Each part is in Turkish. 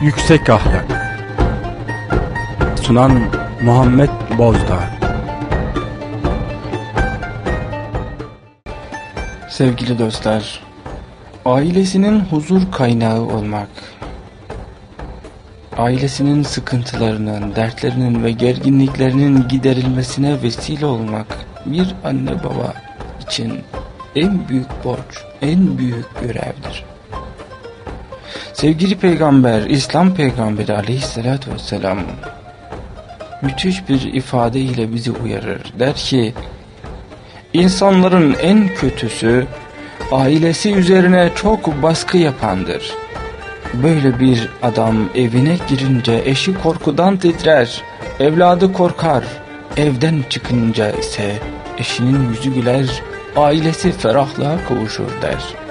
Yüksek Ahlak Sunan Muhammed Bozdağ Sevgili dostlar, ailesinin huzur kaynağı olmak, ailesinin sıkıntılarının, dertlerinin ve gerginliklerinin giderilmesine vesile olmak bir anne baba için en büyük borç, en büyük görevdir. Sevgili peygamber, İslam peygamberi aleyhissalatü vesselam müthiş bir ifade ile bizi uyarır. Der ki, insanların en kötüsü ailesi üzerine çok baskı yapandır. Böyle bir adam evine girince eşi korkudan titrer, evladı korkar, evden çıkınca ise eşinin yüzü güler, ailesi ferahlığa kavuşur der.''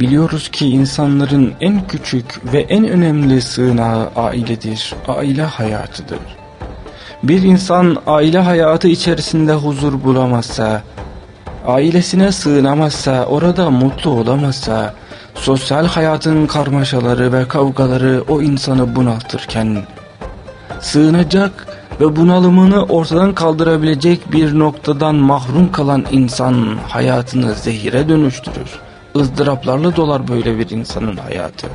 Biliyoruz ki insanların en küçük ve en önemli sığınağı ailedir, aile hayatıdır. Bir insan aile hayatı içerisinde huzur bulamazsa, ailesine sığınamazsa, orada mutlu olamazsa, sosyal hayatın karmaşaları ve kavgaları o insanı bunaltırken, sığınacak ve bunalımını ortadan kaldırabilecek bir noktadan mahrum kalan insan hayatını zehire dönüştürür ızdıraplarla dolar böyle bir insanın hayatı.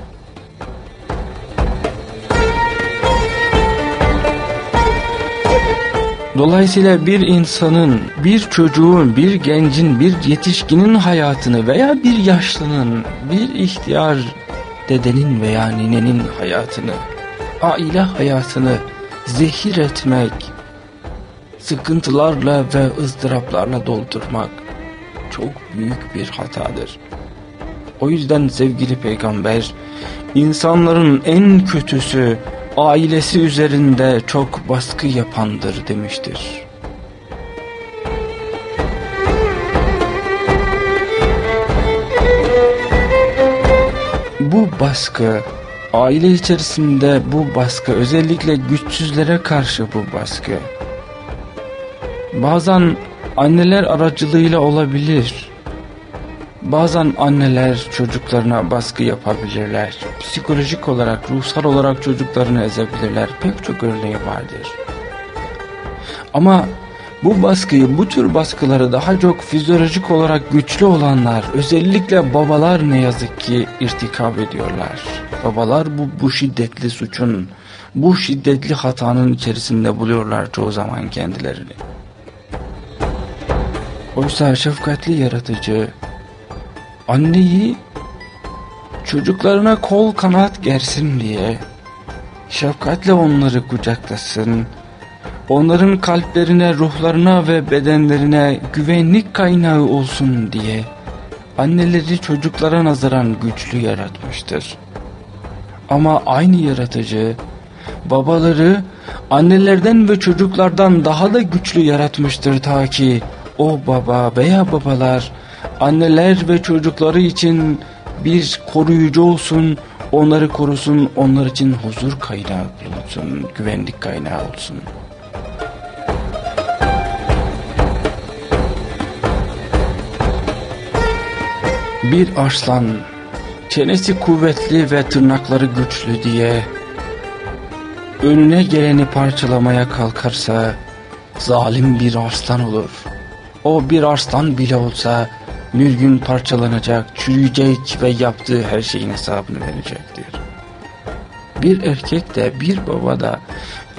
Dolayısıyla bir insanın, bir çocuğun, bir gencin, bir yetişkinin hayatını veya bir yaşlının, bir ihtiyar dedenin veya ninenin hayatını, aile hayatını zehir etmek, sıkıntılarla ve ızdıraplarla doldurmak çok büyük bir hatadır. O yüzden sevgili peygamber insanların en kötüsü ailesi üzerinde çok baskı yapandır demiştir. Bu baskı aile içerisinde bu baskı özellikle güçsüzlere karşı bu baskı bazen anneler aracılığıyla olabilir Bazen anneler çocuklarına baskı yapabilirler. Psikolojik olarak, ruhsal olarak çocuklarını ezebilirler. Pek çok örneği vardır. Ama bu baskıyı, bu tür baskıları daha çok fizyolojik olarak güçlü olanlar, özellikle babalar ne yazık ki irtikap ediyorlar. Babalar bu, bu şiddetli suçun, bu şiddetli hatanın içerisinde buluyorlar çoğu zaman kendilerini. Oysa şefkatli yaratıcı, anneyi çocuklarına kol kanat gersin diye şefkatle onları kucaklasın, onların kalplerine, ruhlarına ve bedenlerine güvenlik kaynağı olsun diye anneleri çocuklara nazaran güçlü yaratmıştır. Ama aynı yaratıcı babaları annelerden ve çocuklardan daha da güçlü yaratmıştır ta ki o baba veya babalar anneler ve çocukları için bir koruyucu olsun, onları korusun, onlar için huzur kaynağı olsun, güvenlik kaynağı olsun. Bir arslan, çenesi kuvvetli ve tırnakları güçlü diye önüne geleni parçalamaya kalkarsa zalim bir arslan olur. O bir arslan bile olsa bir gün parçalanacak, çürüyecek ve yaptığı her şeyin hesabını verecektir. Bir erkek de bir baba da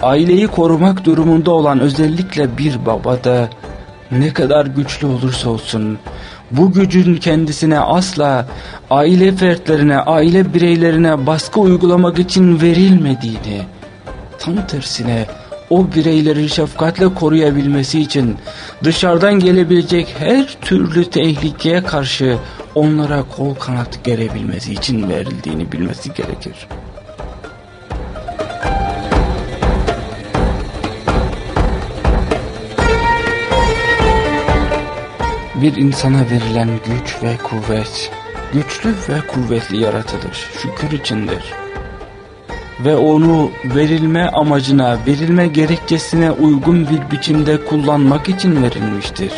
aileyi korumak durumunda olan özellikle bir baba da ne kadar güçlü olursa olsun bu gücün kendisine asla aile fertlerine, aile bireylerine baskı uygulamak için verilmediğini, tam tersine o bireyleri şefkatle koruyabilmesi için dışarıdan gelebilecek her türlü tehlikeye karşı onlara kol kanat gerebilmesi için verildiğini bilmesi gerekir. Bir insana verilen güç ve kuvvet, güçlü ve kuvvetli yaratılır, şükür içindir ve onu verilme amacına, verilme gerekçesine uygun bir biçimde kullanmak için verilmiştir.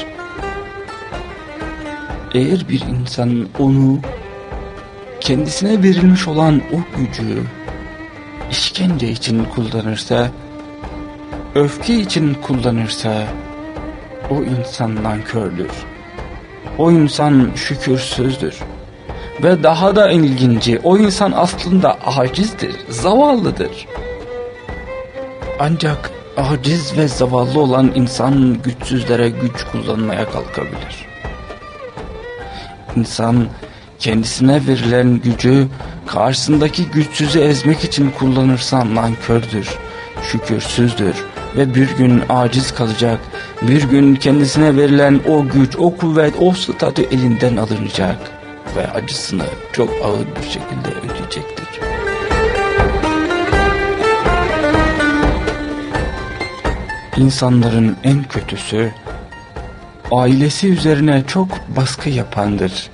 Eğer bir insan onu kendisine verilmiş olan o gücü işkence için kullanırsa, öfke için kullanırsa o insan nankördür. O insan şükürsüzdür. Ve daha da ilginci o insan aslında acizdir, zavallıdır. Ancak aciz ve zavallı olan insan güçsüzlere güç kullanmaya kalkabilir. İnsan kendisine verilen gücü karşısındaki güçsüzü ezmek için kullanırsa nankördür, şükürsüzdür ve bir gün aciz kalacak, bir gün kendisine verilen o güç, o kuvvet, o statü elinden alınacak ve acısını çok ağır bir şekilde ödeyecektir. İnsanların en kötüsü ailesi üzerine çok baskı yapandır.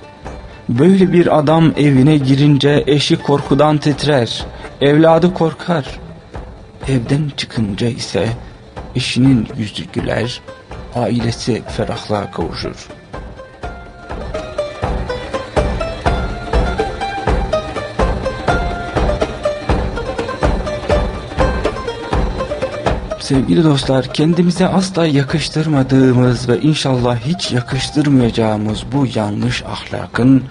Böyle bir adam evine girince eşi korkudan titrer, evladı korkar. Evden çıkınca ise eşinin yüzü güler, ailesi ferahlığa kavuşur. Sevgili dostlar kendimize asla yakıştırmadığımız ve inşallah hiç yakıştırmayacağımız bu yanlış ahlakın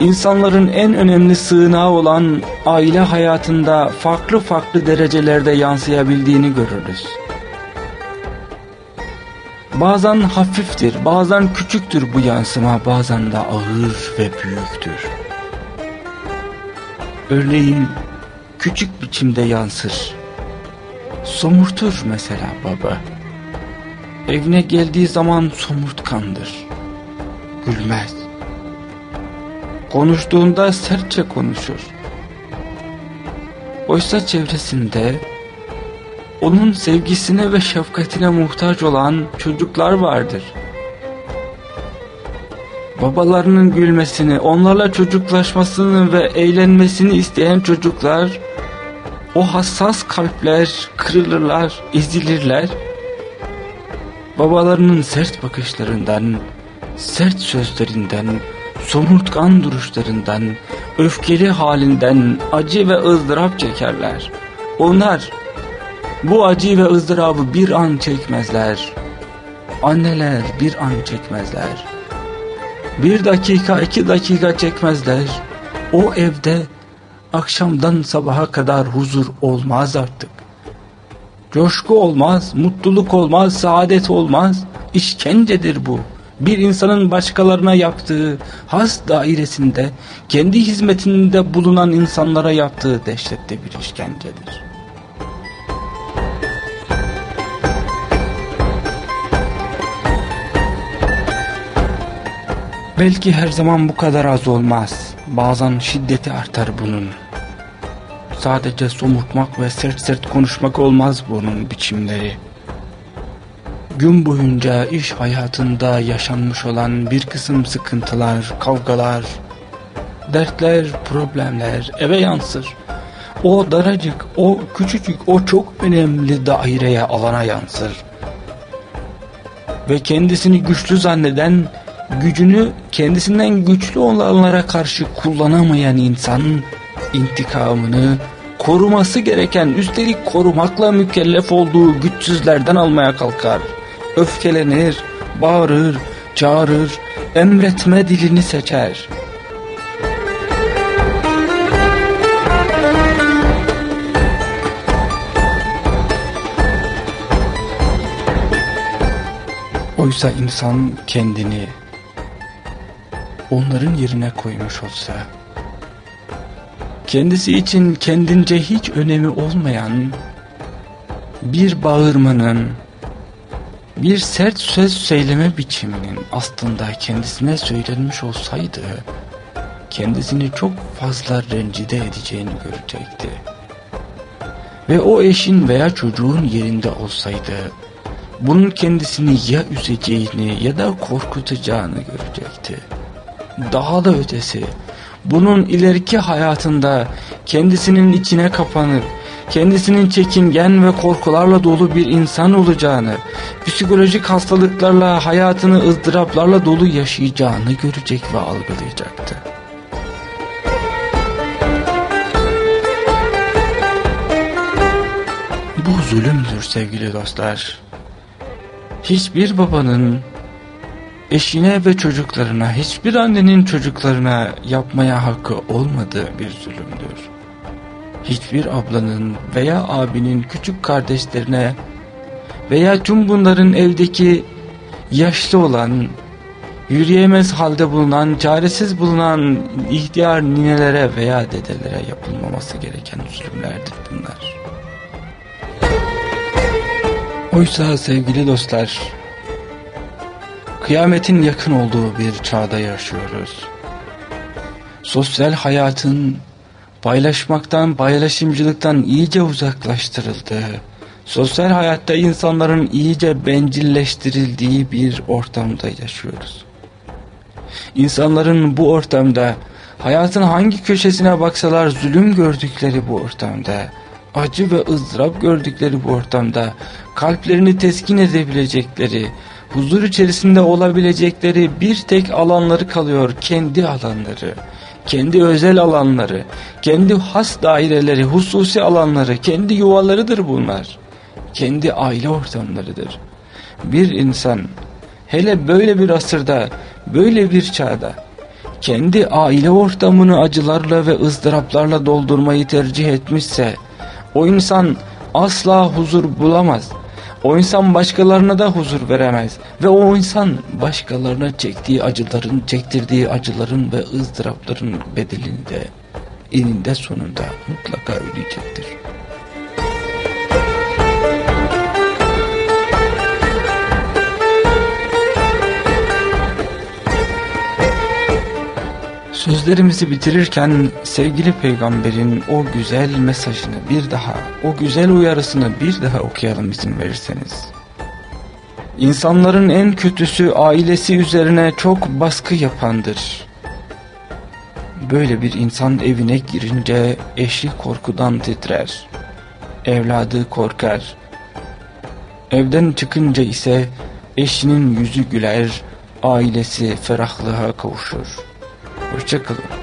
insanların en önemli sığınağı olan aile hayatında farklı farklı derecelerde yansıyabildiğini görürüz. Bazen hafiftir, bazen küçüktür bu yansıma, bazen de ağır ve büyüktür. Örneğin küçük biçimde yansır somurtur mesela baba. Evine geldiği zaman somurtkandır. Gülmez. Konuştuğunda sertçe konuşur. Oysa çevresinde onun sevgisine ve şefkatine muhtaç olan çocuklar vardır. Babalarının gülmesini, onlarla çocuklaşmasını ve eğlenmesini isteyen çocuklar o hassas kalpler kırılırlar, ezilirler. Babalarının sert bakışlarından, sert sözlerinden, somurtkan duruşlarından, öfkeli halinden acı ve ızdırap çekerler. Onlar bu acı ve ızdırabı bir an çekmezler. Anneler bir an çekmezler. Bir dakika, iki dakika çekmezler. O evde akşamdan sabaha kadar huzur olmaz artık. Coşku olmaz, mutluluk olmaz, saadet olmaz. İşkencedir bu. Bir insanın başkalarına yaptığı has dairesinde, kendi hizmetinde bulunan insanlara yaptığı dehşetli bir işkencedir. Belki her zaman bu kadar az olmaz. Bazen şiddeti artar bunun. Sadece somurtmak ve sert sert konuşmak olmaz bunun biçimleri. Gün boyunca iş hayatında yaşanmış olan bir kısım sıkıntılar, kavgalar, dertler, problemler eve yansır. O daracık, o küçücük, o çok önemli daireye, alana yansır. Ve kendisini güçlü zanneden, gücünü kendisinden güçlü olanlara karşı kullanamayan insan intikamını koruması gereken üstelik korumakla mükellef olduğu güçsüzlerden almaya kalkar. Öfkelenir, bağırır, çağırır, emretme dilini seçer. Oysa insan kendini onların yerine koymuş olsa kendisi için kendince hiç önemi olmayan bir bağırmanın, bir sert söz söyleme biçiminin aslında kendisine söylenmiş olsaydı, kendisini çok fazla rencide edeceğini görecekti. Ve o eşin veya çocuğun yerinde olsaydı, bunun kendisini ya üzeceğini ya da korkutacağını görecekti. Daha da ötesi, bunun ileriki hayatında kendisinin içine kapanıp kendisinin çekingen ve korkularla dolu bir insan olacağını, psikolojik hastalıklarla, hayatını ızdıraplarla dolu yaşayacağını görecek ve algılayacaktı. Bu zulümdür sevgili dostlar. Hiçbir babanın eşine ve çocuklarına, hiçbir annenin çocuklarına yapmaya hakkı olmadığı bir zulümdür. Hiçbir ablanın veya abinin küçük kardeşlerine veya tüm bunların evdeki yaşlı olan, yürüyemez halde bulunan, çaresiz bulunan ihtiyar ninelere veya dedelere yapılmaması gereken zulümlerdir bunlar. Oysa sevgili dostlar, kıyametin yakın olduğu bir çağda yaşıyoruz. Sosyal hayatın paylaşmaktan, paylaşımcılıktan iyice uzaklaştırıldığı, sosyal hayatta insanların iyice bencilleştirildiği bir ortamda yaşıyoruz. İnsanların bu ortamda, hayatın hangi köşesine baksalar zulüm gördükleri bu ortamda, acı ve ızdırap gördükleri bu ortamda kalplerini teskin edebilecekleri, huzur içerisinde olabilecekleri bir tek alanları kalıyor kendi alanları. Kendi özel alanları, kendi has daireleri, hususi alanları, kendi yuvalarıdır bunlar. Kendi aile ortamlarıdır. Bir insan hele böyle bir asırda, böyle bir çağda kendi aile ortamını acılarla ve ızdıraplarla doldurmayı tercih etmişse o insan asla huzur bulamaz. O insan başkalarına da huzur veremez. Ve o insan başkalarına çektiği acıların, çektirdiği acıların ve ızdırapların bedelini de eninde sonunda mutlaka ödeyecektir. Sözlerimizi bitirirken sevgili peygamberin o güzel mesajını bir daha, o güzel uyarısını bir daha okuyalım izin verirseniz. İnsanların en kötüsü ailesi üzerine çok baskı yapandır. Böyle bir insan evine girince eşi korkudan titrer. Evladı korkar. Evden çıkınca ise eşinin yüzü güler, ailesi ferahlığa kavuşur. Hoşçakalın.